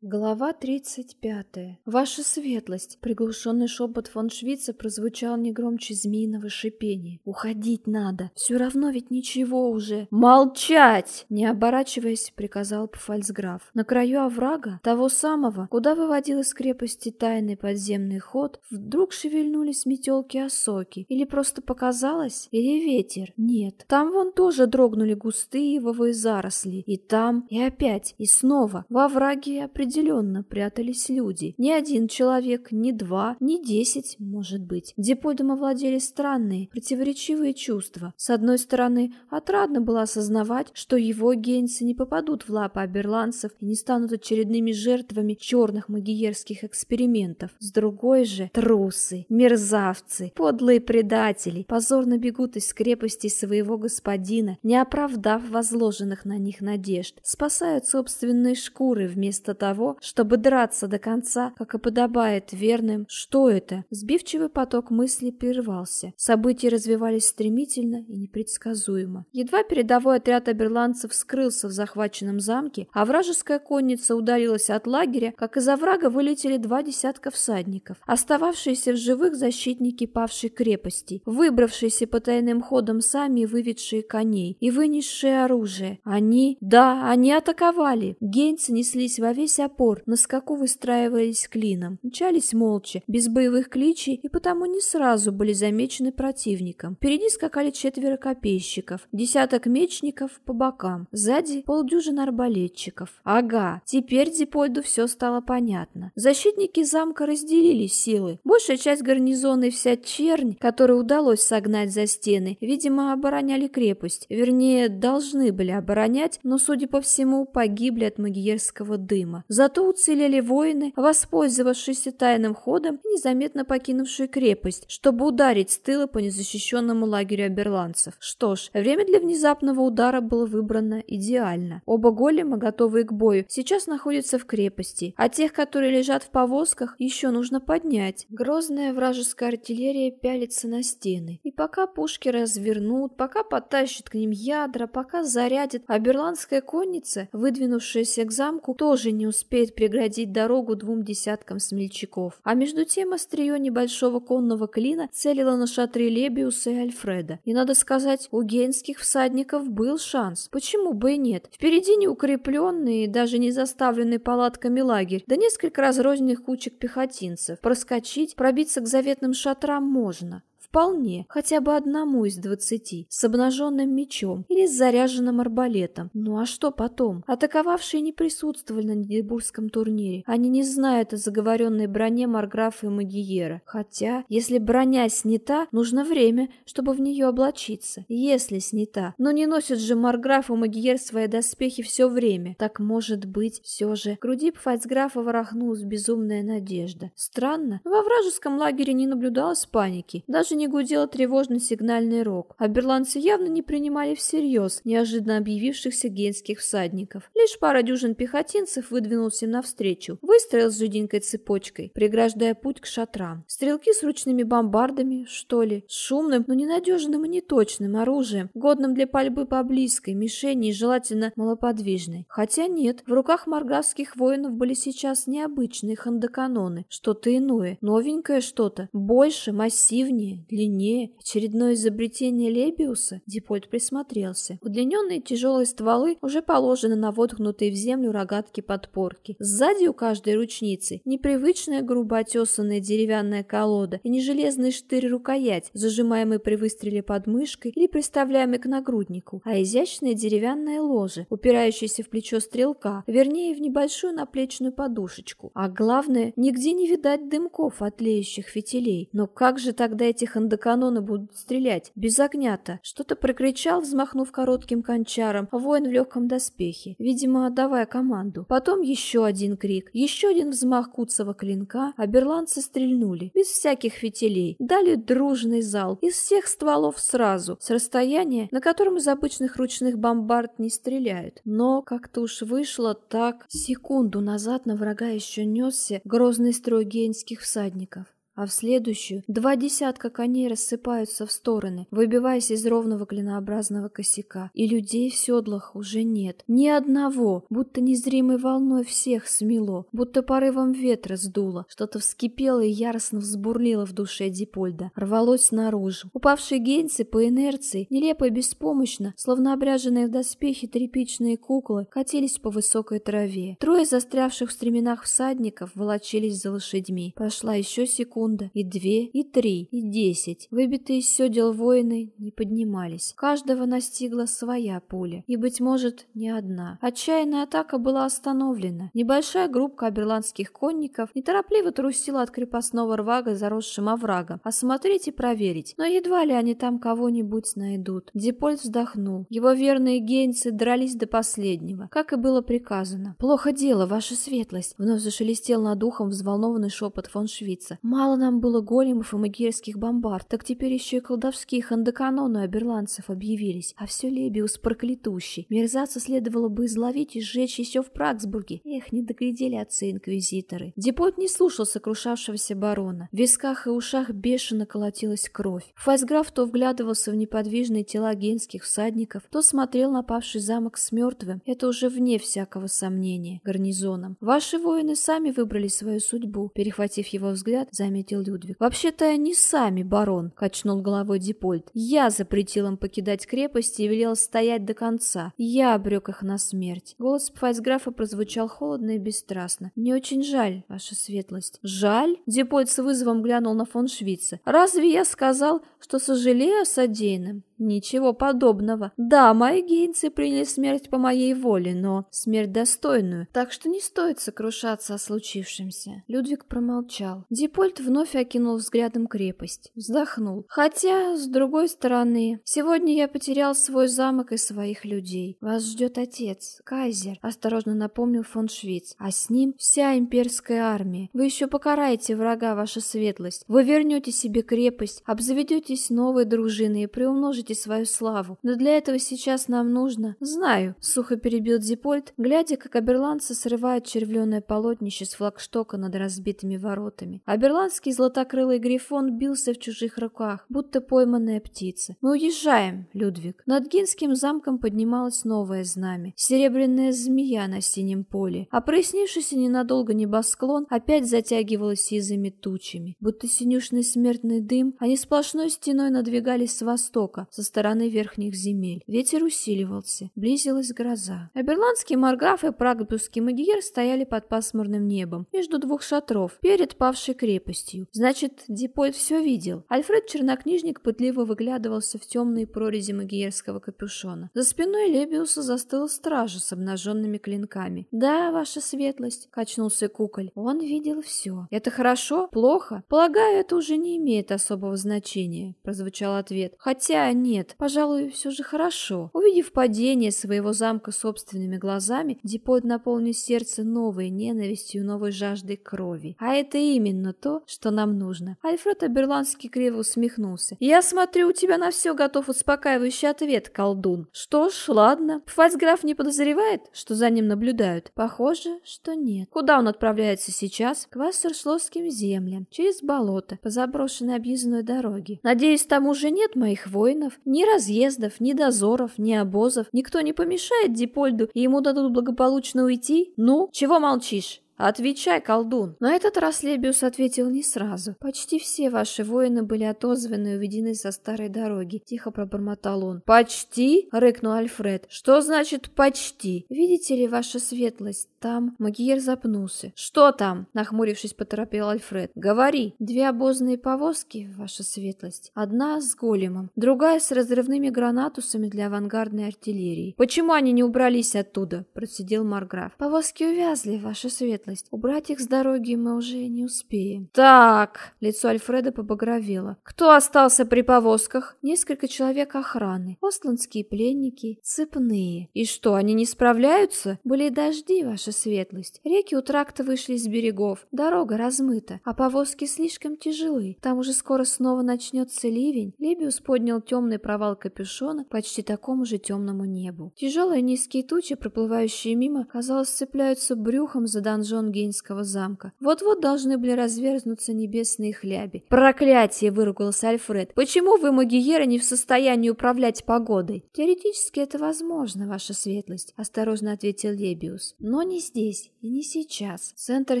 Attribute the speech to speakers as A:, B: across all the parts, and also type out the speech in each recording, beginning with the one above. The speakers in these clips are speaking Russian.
A: Глава 35. Ваша светлость. Приглушенный шепот фон Швица прозвучал не громче змеиного шипения. Уходить надо. Все равно ведь ничего уже. Молчать! Не оборачиваясь, приказал Пфальцграф. На краю оврага, того самого, куда выводил из крепости тайный подземный ход, вдруг шевельнулись метелки осоки. Или просто показалось? Или ветер? Нет. Там вон тоже дрогнули густые ивовые заросли. И там, и опять, и снова. Во овраге определенно определенно прятались люди. Ни один человек, ни два, ни десять, может быть. Депольдом овладели странные, противоречивые чувства. С одной стороны, отрадно было осознавать, что его гейнцы не попадут в лапы аберландцев и не станут очередными жертвами черных магиерских экспериментов. С другой же, трусы, мерзавцы, подлые предатели, позорно бегут из крепости своего господина, не оправдав возложенных на них надежд, спасают собственные шкуры вместо того, того, чтобы драться до конца, как и подобает верным. Что это? Сбивчивый поток мыслей прервался. События развивались стремительно и непредсказуемо. Едва передовой отряд аберландцев скрылся в захваченном замке, а вражеская конница удалилась от лагеря, как из оврага вылетели два десятка всадников, остававшиеся в живых защитники павшей крепости, выбравшиеся по тайным ходам сами выведшие коней и вынесшие оружие. Они, да, они атаковали. Гейнцы неслись во весь опор, на скаку выстраивались клином, мчались молча, без боевых кличей и потому не сразу были замечены противником. Впереди скакали четверо копейщиков, десяток мечников по бокам, сзади полдюжин арбалетчиков. Ага, теперь Дипольду все стало понятно. Защитники замка разделили силы. Большая часть гарнизона и вся чернь, которую удалось согнать за стены, видимо, обороняли крепость. Вернее, должны были оборонять, но, судя по всему, погибли от магиерского дыма. Зато уцелели воины, воспользовавшиеся тайным ходом и незаметно покинувшие крепость, чтобы ударить с тыла по незащищенному лагерю аберландцев. Что ж, время для внезапного удара было выбрано идеально. Оба голема, готовые к бою, сейчас находятся в крепости, а тех, которые лежат в повозках, еще нужно поднять. Грозная вражеская артиллерия пялится на стены. И пока пушки развернут, пока потащат к ним ядра, пока зарядят, аберландская конница, выдвинувшаяся к замку, тоже не успеет успеет преградить дорогу двум десяткам смельчаков. А между тем острие небольшого конного клина целило на шатры Лебиуса и Альфреда. И надо сказать, у гейнских всадников был шанс. Почему бы и нет? Впереди неукрепленный и даже не заставленный палатками лагерь, да несколько разрозненных кучек пехотинцев. Проскочить, пробиться к заветным шатрам можно. Вполне, хотя бы одному из двадцати, с обнаженным мечом или с заряженным арбалетом. Ну а что потом? Атаковавшие не присутствовали на Нидербургском турнире. Они не знают о заговоренной броне Марграфа и Магиера. Хотя, если броня снята, нужно время, чтобы в нее облачиться. Если снята. Но не носят же Марграф и Магиер свои доспехи все время. Так может быть, все же. груди Пфальцграфа ворохнулась безумная надежда. Странно, но во вражеском лагере не наблюдалось паники. Даже не гудел тревожный сигнальный рог, а берландцы явно не принимали всерьез неожиданно объявившихся генских всадников. Лишь пара дюжин пехотинцев выдвинулся им навстречу, выстроил с жиденькой цепочкой, преграждая путь к шатрам. Стрелки с ручными бомбардами, что ли, с шумным, но ненадежным и неточным оружием, годным для пальбы по близкой мишени и желательно малоподвижной. Хотя нет, в руках маргавских воинов были сейчас необычные хандаканоны, что-то иное, новенькое что-то, больше, массивнее, длиннее. Очередное изобретение Лебиуса? Дипольт присмотрелся. Удлиненные тяжелые стволы уже положены на воткнутые в землю рогатки подпорки. Сзади у каждой ручницы непривычная грубо отесанная деревянная колода и не железный штырь-рукоять, зажимаемый при выстреле под мышкой или приставляемый к нагруднику, а изящное деревянное ложе, упирающееся в плечо стрелка, вернее, в небольшую наплечную подушечку. А главное, нигде не видать дымков от леющих фитилей. Но как же тогда этих хандаканоны будут стрелять? Без огня-то. Что-то прокричал, взмахнув коротким кончаром, воин в легком доспехе, видимо, отдавая команду. Потом еще один крик, еще один взмах куцого клинка, а берландцы стрельнули, без всяких фитилей. Дали дружный зал, из всех стволов сразу, с расстояния, на котором из обычных ручных бомбард не стреляют. Но как-то уж вышло так. Секунду назад на врага еще несся грозный строй гейнских всадников. А в следующую два десятка коней рассыпаются в стороны, выбиваясь из ровного клинообразного косяка, и людей в седлах уже нет. Ни одного, будто незримой волной всех смело, будто порывом ветра сдуло. Что-то вскипело и яростно взбурлило в душе Дипольда, рвалось наружу. Упавшие гейнцы по инерции, нелепо и беспомощно, словно обряженные в доспехи тряпичные куклы, катились по высокой траве. Трое застрявших в стременах всадников волочились за лошадьми. Прошла еще секунда, и две, и три, и десять. Выбитые из седел воины не поднимались. Каждого настигла своя пуля, и, быть может, не одна. Отчаянная атака была остановлена. Небольшая группа аберландских конников неторопливо трусила от крепостного рвага, заросшим оврагом, осмотреть и проверить, но едва ли они там кого-нибудь найдут. Дипольд вздохнул. Его верные гейнцы дрались до последнего, как и было приказано. «Плохо дело, ваша светлость!» Вновь зашелестел над ухом взволнованный шепот фон Швица. «Мало нам было големов и магирских бомбард, так теперь еще и колдовских андеканону оберландцев объявились, а все Лебиус проклятущий. Мерзавца следовало бы изловить и сжечь еще в Праксбурге. Эх, не доглядели отцы-инквизиторы». Дипот не слушал сокрушавшегося барона. В висках и ушах бешено колотилась кровь. Файсграф то вглядывался в неподвижные тела генских всадников, то смотрел на павший замок с мертвым. Это уже вне всякого сомнения. Гарнизоном. Ваши воины сами выбрали свою судьбу. Перехватив его взгляд, заметил Людвиг. Вообще-то они сами, барон, качнул головой Дипольд. Я запретил им покидать крепость и велел стоять до конца. Я обрек их на смерть. Голос файсграфа прозвучал холодно и бесстрастно. Мне очень жаль, ваша светлость. Жаль? Дипольд с вызовом глянул на фон Швица. Разве я сказал, что сожалею о содеянном? Ничего подобного. Да, мои гейнцы приняли смерть по моей воле, но смерть достойную, так что не стоит сокрушаться о случившемся. Людвиг промолчал. Дипольт вновь окинул взглядом крепость. Вздохнул. Хотя, с другой стороны, сегодня я потерял свой замок и своих людей. Вас ждет отец, кайзер, осторожно напомнил фон Швиц. А с ним вся имперская армия. Вы еще покараете врага, ваша светлость. Вы вернете себе крепость, обзаведетесь новой дружиной и приумножите получите свою славу. Но для этого сейчас нам нужно... Знаю, сухо перебил Дипольт, глядя, как аберландцы срывают червленое полотнище с флагштока над разбитыми воротами. Аберландский златокрылый грифон бился в чужих руках, будто пойманная птица. Мы уезжаем, Людвиг. Над Гинским замком поднималось новое знамя. Серебряная змея на синем поле. А прояснившийся ненадолго небосклон опять затягивалось сизыми тучами. Будто синюшный смертный дым, они сплошной стеной надвигались с востока, со стороны верхних земель. Ветер усиливался, близилась гроза. Аберландский марграф и прагбусский магиер стояли под пасмурным небом, между двух шатров, перед павшей крепостью. Значит, Дипольд все видел. Альфред Чернокнижник пытливо выглядывался в темные прорези магиерского капюшона. За спиной Лебиуса застыла стража с обнаженными клинками. «Да, ваша светлость», — качнулся куколь. Он видел все. «Это хорошо? Плохо? Полагаю, это уже не имеет особого значения», — прозвучал ответ. «Хотя не нет, пожалуй, все же хорошо. Увидев падение своего замка собственными глазами, Дипод наполнил сердце новой ненавистью, новой жаждой крови. А это именно то, что нам нужно. Альфред Аберландский криво усмехнулся. «Я смотрю, у тебя на все готов успокаивающий ответ, колдун. Что ж, ладно. Фальцграф не подозревает, что за ним наблюдают? Похоже, что нет. Куда он отправляется сейчас? К Вассершлосским землям, через болото, по заброшенной объездной дороге. Надеюсь, там уже нет моих воинов, ни разъездов, ни дозоров, ни обозов. Никто не помешает Дипольду, и ему дадут благополучно уйти? Ну, чего молчишь? «Отвечай, колдун!» На этот раз Лебиус ответил не сразу. «Почти все ваши воины были отозваны и уведены со старой дороги», — тихо пробормотал он. «Почти?» — рыкнул Альфред. «Что значит «почти»?» «Видите ли, ваша светлость, там...» Магиер запнулся. «Что там?» — нахмурившись, поторопил Альфред. «Говори!» «Две обозные повозки, ваша светлость. Одна с големом, другая с разрывными гранатусами для авангардной артиллерии. Почему они не убрались оттуда?» — процедил Марграф. «Повозки увязли, ваша светлость. Убрать их с дороги мы уже не успеем. Так, лицо Альфреда побагровело. Кто остался при повозках? Несколько человек охраны. Остландские пленники, цепные. И что, они не справляются? Были дожди, ваша ваша светлость. Реки у тракта вышли с берегов, дорога размыта, а повозки слишком тяжелы. Там уже скоро снова начнется ливень. Лебиус поднял темный провал капюшона почти такому же темному небу. Тяжелые низкие тучи, проплывающие мимо, казалось, цепляются брюхом за донжон Гейнского замка. Вот-вот должны были разверзнуться небесные хляби. «Проклятие!» — выругался Альфред. «Почему вы, магиеры, не в состоянии управлять погодой?» «Теоретически это возможно, ваша светлость», — осторожно ответил Лебиус. «Но не здесь и не сейчас. Центр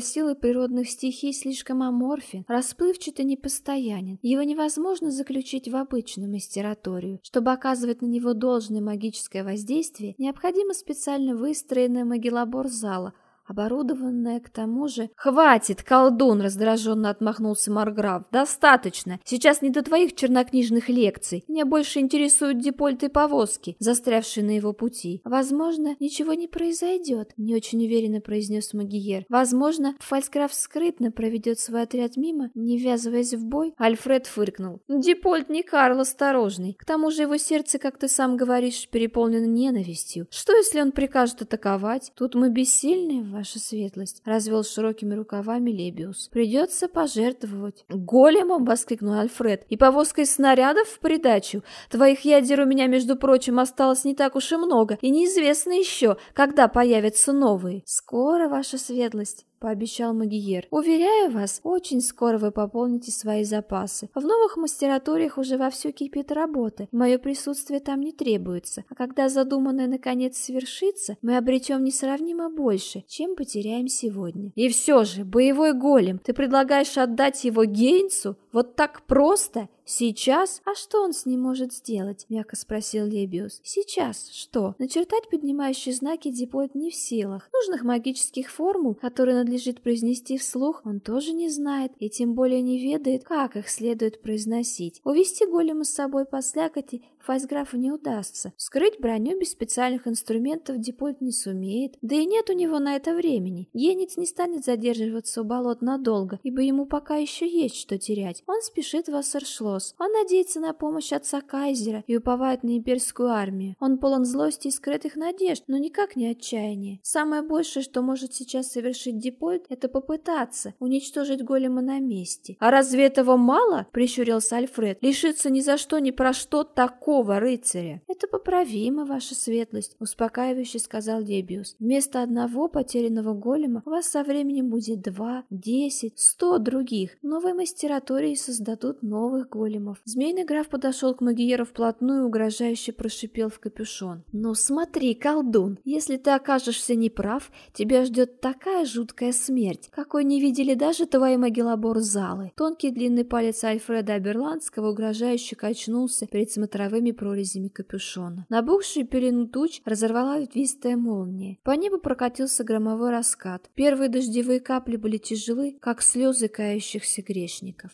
A: силы природных стихий слишком аморфен, расплывчат и непостоянен. Его невозможно заключить в обычную мастераторию. Чтобы оказывать на него должное магическое воздействие, необходимо специально выстроенная магилабор зала — оборудованная к тому же... «Хватит, колдун!» — раздраженно отмахнулся Марграф. «Достаточно! Сейчас не до твоих чернокнижных лекций. Меня больше интересуют депольты и повозки, застрявшие на его пути. Возможно, ничего не произойдет», — не очень уверенно произнес Магиер. «Возможно, Фальсграф скрытно проведет свой отряд мимо, не ввязываясь в бой». Альфред фыркнул. «Депольт не Карл осторожный. К тому же его сердце, как ты сам говоришь, переполнено ненавистью. Что, если он прикажет атаковать? Тут мы бессильны, ваша светлость, развел широкими рукавами Лебиус. Придется пожертвовать. Големом, воскликнул Альфред, и повозкой снарядов в придачу. Твоих ядер у меня, между прочим, осталось не так уж и много, и неизвестно еще, когда появятся новые. Скоро, ваша светлость. — пообещал Магиер. «Уверяю вас, очень скоро вы пополните свои запасы. В новых мастераториях уже вовсю кипит работа, мое присутствие там не требуется. А когда задуманное наконец свершится, мы обретем несравнимо больше, чем потеряем сегодня». «И все же, боевой голем, ты предлагаешь отдать его Гейнсу? Вот так просто?» «Сейчас? А что он с ним может сделать?» — мягко спросил Лебиус. «Сейчас что? Начертать поднимающие знаки Дипольт не в силах. Нужных магических формул, которые надлежит произнести вслух, он тоже не знает и тем более не ведает, как их следует произносить. Увести голема с собой по слякоти Файсграфу не удастся. Вскрыть броню без специальных инструментов Дипольт не сумеет, да и нет у него на это времени. Енец не станет задерживаться у болот надолго, ибо ему пока еще есть что терять. Он спешит в Ассершлосс. Он надеется на помощь отца Кайзера и уповает на имперскую армию. Он полон злости и скрытых надежд, но никак не отчаяния. Самое большее, что может сейчас совершить Дипольт, это попытаться уничтожить голема на месте. «А разве этого мало?» — прищурился Альфред. «Лишиться ни за что, ни про что такого рыцаря? Это поправимо, ваша светлость, успокаивающе сказал Дебиус. Вместо одного потерянного голема у вас со временем будет два, десять, сто других. Новые мастератории создадут новых големов. Змейный граф подошел к Магиеру вплотную и угрожающе прошипел в капюшон. Ну смотри, колдун, если ты окажешься неправ, тебя ждет такая жуткая смерть, какой не видели даже твои магилабор залы. Тонкий длинный палец Альфреда Аберландского угрожающе качнулся перед смотровыми прорезями капюшона. Набухшую пелену туч разорвала ветвистая молния. По небу прокатился громовой раскат. Первые дождевые капли были тяжелы, как слезы кающихся грешников.